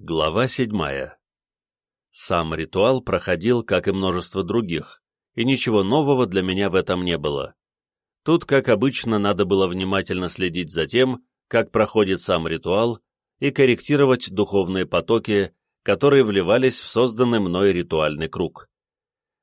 Глава седьмая. Сам ритуал проходил, как и множество других, и ничего нового для меня в этом не было. Тут, как обычно, надо было внимательно следить за тем, как проходит сам ритуал, и корректировать духовные потоки, которые вливались в созданный мной ритуальный круг.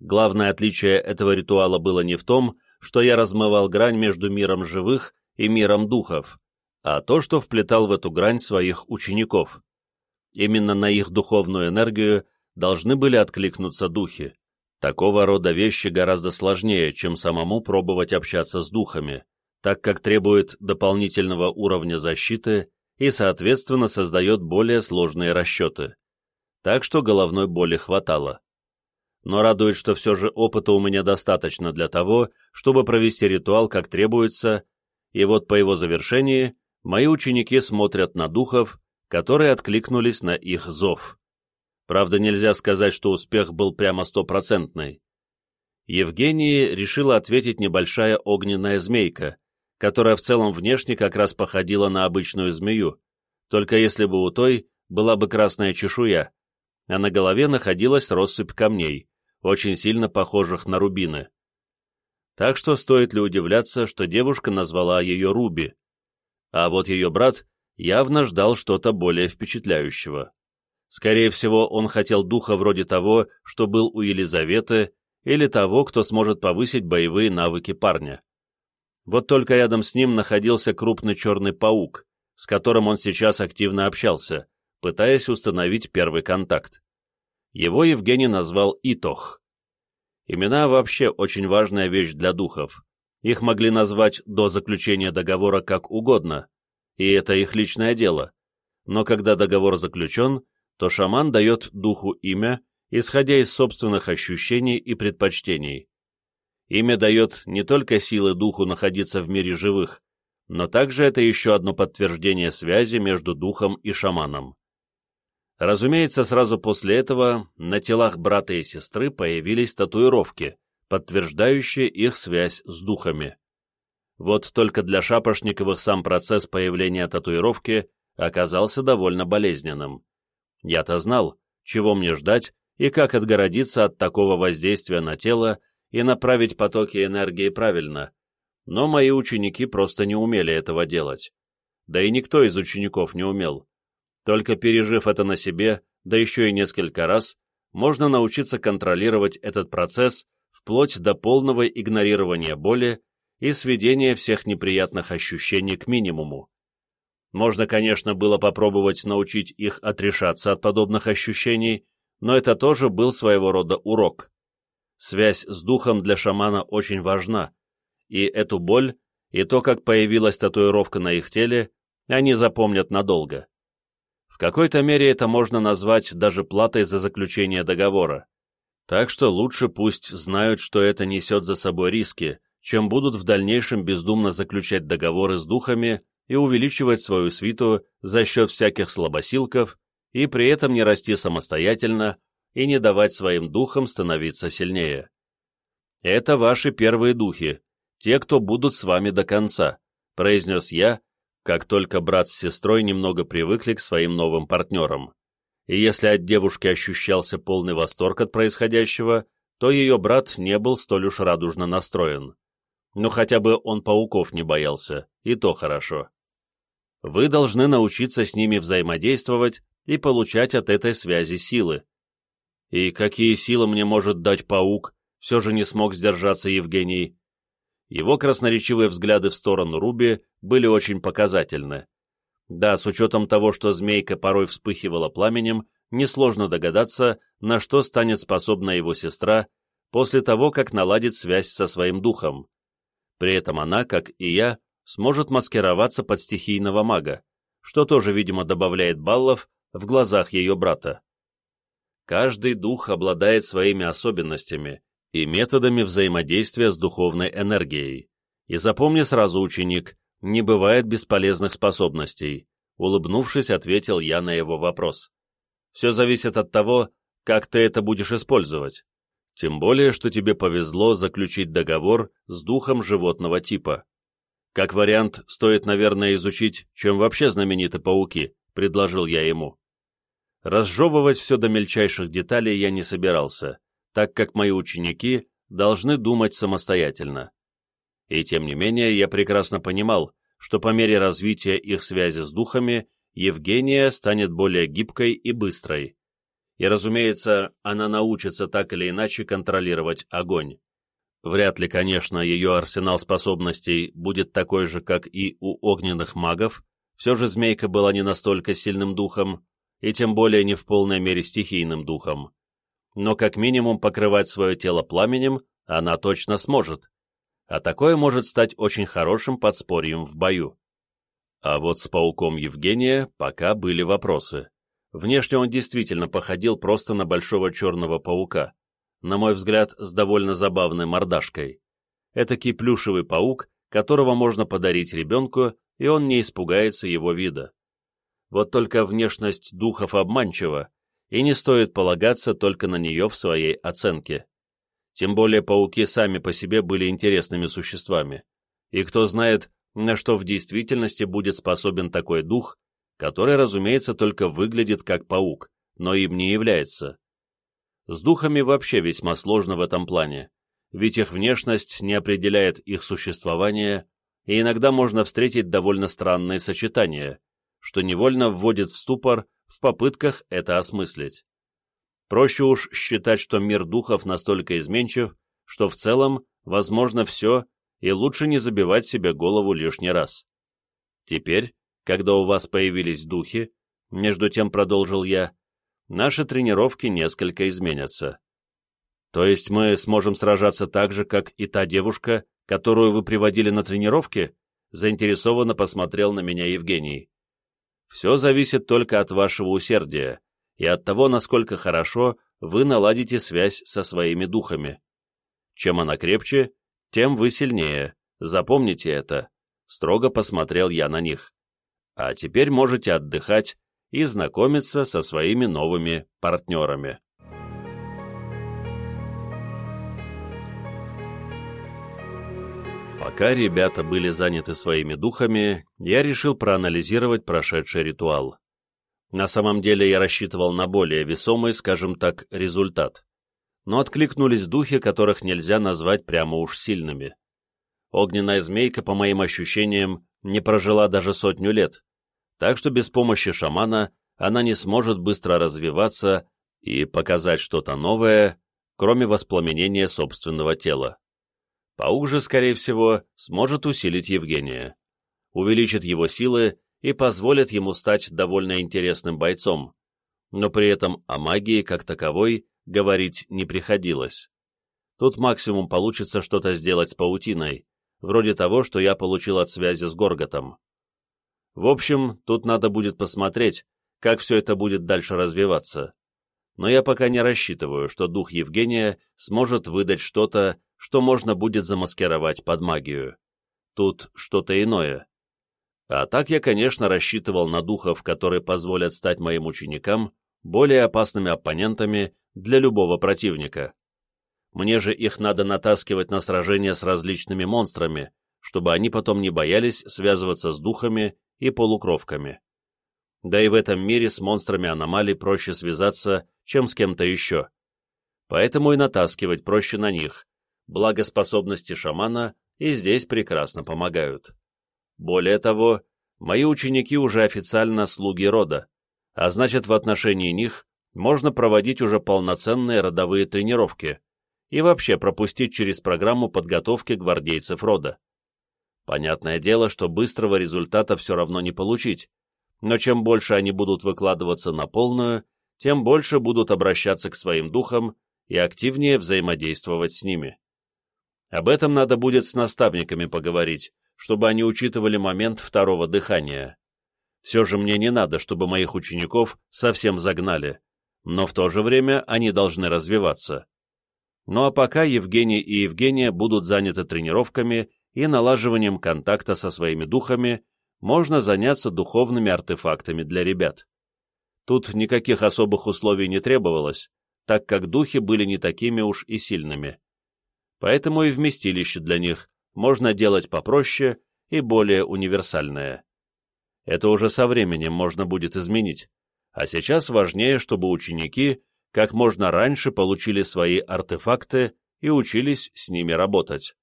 Главное отличие этого ритуала было не в том, что я размывал грань между миром живых и миром духов, а то, что вплетал в эту грань своих учеников. Именно на их духовную энергию должны были откликнуться духи. Такого рода вещи гораздо сложнее, чем самому пробовать общаться с духами, так как требует дополнительного уровня защиты и, соответственно, создает более сложные расчеты. Так что головной боли хватало. Но радует, что все же опыта у меня достаточно для того, чтобы провести ритуал как требуется, и вот по его завершении мои ученики смотрят на духов которые откликнулись на их зов. Правда, нельзя сказать, что успех был прямо стопроцентный. Евгении решила ответить небольшая огненная змейка, которая в целом внешне как раз походила на обычную змею, только если бы у той была бы красная чешуя, а на голове находилась россыпь камней, очень сильно похожих на рубины. Так что стоит ли удивляться, что девушка назвала ее Руби, а вот ее брат явно ждал что-то более впечатляющего. Скорее всего, он хотел духа вроде того, что был у Елизаветы, или того, кто сможет повысить боевые навыки парня. Вот только рядом с ним находился крупный черный паук, с которым он сейчас активно общался, пытаясь установить первый контакт. Его Евгений назвал Итох. Имена вообще очень важная вещь для духов. Их могли назвать до заключения договора как угодно, и это их личное дело. Но когда договор заключен, то шаман дает духу имя, исходя из собственных ощущений и предпочтений. Имя дает не только силы духу находиться в мире живых, но также это еще одно подтверждение связи между духом и шаманом. Разумеется, сразу после этого на телах брата и сестры появились татуировки, подтверждающие их связь с духами. Вот только для Шапошниковых сам процесс появления татуировки оказался довольно болезненным. Я-то знал, чего мне ждать и как отгородиться от такого воздействия на тело и направить потоки энергии правильно, но мои ученики просто не умели этого делать. Да и никто из учеников не умел. Только пережив это на себе, да еще и несколько раз, можно научиться контролировать этот процесс вплоть до полного игнорирования боли и сведение всех неприятных ощущений к минимуму. Можно, конечно, было попробовать научить их отрешаться от подобных ощущений, но это тоже был своего рода урок. Связь с духом для шамана очень важна, и эту боль, и то, как появилась татуировка на их теле, они запомнят надолго. В какой-то мере это можно назвать даже платой за заключение договора. Так что лучше пусть знают, что это несет за собой риски, чем будут в дальнейшем бездумно заключать договоры с духами и увеличивать свою свиту за счет всяких слабосилков и при этом не расти самостоятельно и не давать своим духам становиться сильнее. «Это ваши первые духи, те, кто будут с вами до конца», произнес я, как только брат с сестрой немного привыкли к своим новым партнерам. И если от девушки ощущался полный восторг от происходящего, то ее брат не был столь уж радужно настроен. Но хотя бы он пауков не боялся, и то хорошо. Вы должны научиться с ними взаимодействовать и получать от этой связи силы. И какие силы мне может дать паук, все же не смог сдержаться Евгений. Его красноречивые взгляды в сторону Руби были очень показательны. Да, с учетом того, что змейка порой вспыхивала пламенем, несложно догадаться, на что станет способна его сестра после того, как наладит связь со своим духом. При этом она, как и я, сможет маскироваться под стихийного мага, что тоже, видимо, добавляет баллов в глазах ее брата. Каждый дух обладает своими особенностями и методами взаимодействия с духовной энергией. И запомни сразу, ученик, не бывает бесполезных способностей, улыбнувшись, ответил я на его вопрос. Все зависит от того, как ты это будешь использовать. Тем более, что тебе повезло заключить договор с духом животного типа. Как вариант, стоит, наверное, изучить, чем вообще знамениты пауки, предложил я ему. Разжевывать все до мельчайших деталей я не собирался, так как мои ученики должны думать самостоятельно. И тем не менее я прекрасно понимал, что по мере развития их связи с духами Евгения станет более гибкой и быстрой. И, разумеется, она научится так или иначе контролировать огонь. Вряд ли, конечно, ее арсенал способностей будет такой же, как и у огненных магов, все же змейка была не настолько сильным духом, и тем более не в полной мере стихийным духом. Но как минимум покрывать свое тело пламенем она точно сможет, а такое может стать очень хорошим подспорьем в бою. А вот с пауком Евгения пока были вопросы. Внешне он действительно походил просто на большого черного паука, на мой взгляд, с довольно забавной мордашкой. Этакий плюшевый паук, которого можно подарить ребенку, и он не испугается его вида. Вот только внешность духов обманчива, и не стоит полагаться только на нее в своей оценке. Тем более пауки сами по себе были интересными существами. И кто знает, на что в действительности будет способен такой дух, который, разумеется, только выглядит как паук, но им не является. С духами вообще весьма сложно в этом плане, ведь их внешность не определяет их существование, и иногда можно встретить довольно странные сочетания, что невольно вводит в ступор в попытках это осмыслить. Проще уж считать, что мир духов настолько изменчив, что в целом возможно все, и лучше не забивать себе голову лишний раз. Теперь, когда у вас появились духи, между тем продолжил я, наши тренировки несколько изменятся. То есть мы сможем сражаться так же, как и та девушка, которую вы приводили на тренировки? Заинтересованно посмотрел на меня Евгений. Все зависит только от вашего усердия и от того, насколько хорошо вы наладите связь со своими духами. Чем она крепче, тем вы сильнее. Запомните это. Строго посмотрел я на них. А теперь можете отдыхать и знакомиться со своими новыми партнерами. Пока ребята были заняты своими духами, я решил проанализировать прошедший ритуал. На самом деле я рассчитывал на более весомый, скажем так, результат но откликнулись духи, которых нельзя назвать прямо уж сильными. Огненная змейка, по моим ощущениям, не прожила даже сотню лет, так что без помощи шамана она не сможет быстро развиваться и показать что-то новое, кроме воспламенения собственного тела. Паук же, скорее всего, сможет усилить Евгения, увеличит его силы и позволит ему стать довольно интересным бойцом, но при этом о магии как таковой говорить не приходилось. Тут максимум получится что-то сделать с паутиной, вроде того, что я получил от связи с Горготом. В общем, тут надо будет посмотреть, как все это будет дальше развиваться. Но я пока не рассчитываю, что дух Евгения сможет выдать что-то, что можно будет замаскировать под магию. Тут что-то иное. А так я, конечно, рассчитывал на духов, которые позволят стать моим ученикам более опасными оппонентами для любого противника. Мне же их надо натаскивать на сражения с различными монстрами, чтобы они потом не боялись связываться с духами и полукровками. Да и в этом мире с монстрами аномалий проще связаться, чем с кем-то еще. Поэтому и натаскивать проще на них, благо способности шамана и здесь прекрасно помогают. Более того, мои ученики уже официально слуги рода, а значит в отношении них можно проводить уже полноценные родовые тренировки и вообще пропустить через программу подготовки гвардейцев рода. Понятное дело, что быстрого результата все равно не получить, но чем больше они будут выкладываться на полную, тем больше будут обращаться к своим духам и активнее взаимодействовать с ними. Об этом надо будет с наставниками поговорить, чтобы они учитывали момент второго дыхания. Все же мне не надо, чтобы моих учеников совсем загнали, но в то же время они должны развиваться. Ну а пока Евгений и Евгения будут заняты тренировками и налаживанием контакта со своими духами, можно заняться духовными артефактами для ребят. Тут никаких особых условий не требовалось, так как духи были не такими уж и сильными. Поэтому и вместилище для них можно делать попроще и более универсальное. Это уже со временем можно будет изменить, А сейчас важнее, чтобы ученики как можно раньше получили свои артефакты и учились с ними работать.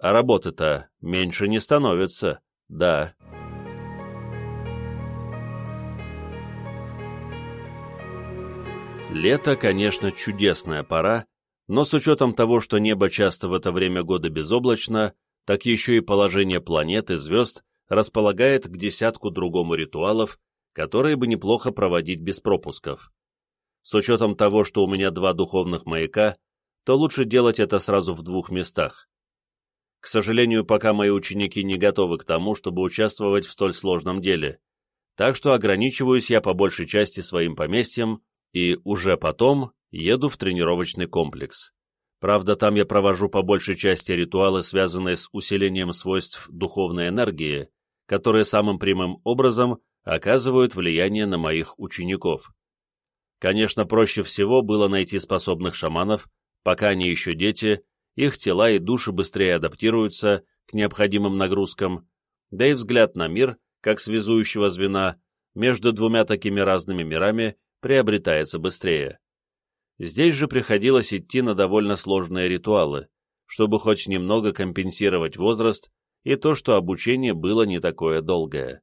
А работы-то меньше не становится, да. Лето, конечно, чудесная пора, но с учетом того, что небо часто в это время года безоблачно, так еще и положение планет и звезд располагает к десятку другому ритуалов, которые бы неплохо проводить без пропусков. С учетом того, что у меня два духовных маяка, то лучше делать это сразу в двух местах. К сожалению, пока мои ученики не готовы к тому, чтобы участвовать в столь сложном деле, так что ограничиваюсь я по большей части своим поместьем и уже потом еду в тренировочный комплекс. Правда, там я провожу по большей части ритуалы, связанные с усилением свойств духовной энергии, которые самым прямым образом оказывают влияние на моих учеников. Конечно, проще всего было найти способных шаманов, пока они еще дети, их тела и души быстрее адаптируются к необходимым нагрузкам, да и взгляд на мир, как связующего звена, между двумя такими разными мирами приобретается быстрее. Здесь же приходилось идти на довольно сложные ритуалы, чтобы хоть немного компенсировать возраст и то, что обучение было не такое долгое.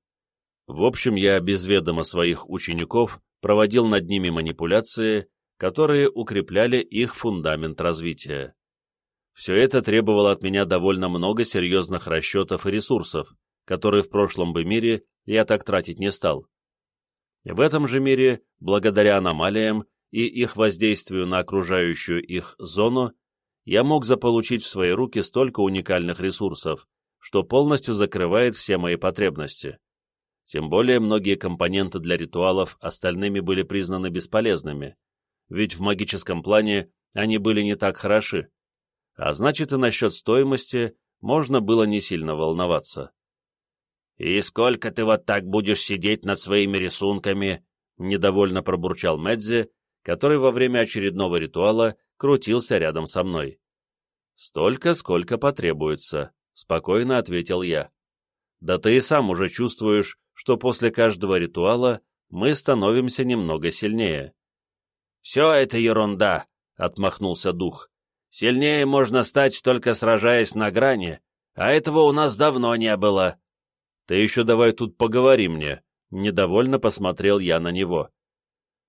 В общем, я без ведома своих учеников проводил над ними манипуляции, которые укрепляли их фундамент развития. Все это требовало от меня довольно много серьезных расчетов и ресурсов, которые в прошлом бы мире я так тратить не стал. В этом же мире, благодаря аномалиям и их воздействию на окружающую их зону, я мог заполучить в свои руки столько уникальных ресурсов, что полностью закрывает все мои потребности. Тем более многие компоненты для ритуалов остальными были признаны бесполезными, ведь в магическом плане они были не так хороши, а значит и насчет стоимости можно было не сильно волноваться. «И сколько ты вот так будешь сидеть над своими рисунками?» — недовольно пробурчал Медзи, который во время очередного ритуала крутился рядом со мной. «Столько, сколько потребуется», — спокойно ответил я. «Да ты и сам уже чувствуешь, что после каждого ритуала мы становимся немного сильнее». «Все это ерунда», — отмахнулся дух. «Сильнее можно стать, только сражаясь на грани, а этого у нас давно не было». «Ты еще давай тут поговори мне», — недовольно посмотрел я на него.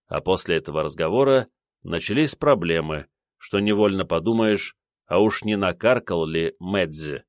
А после этого разговора начались проблемы, что невольно подумаешь, а уж не накаркал ли Медзи.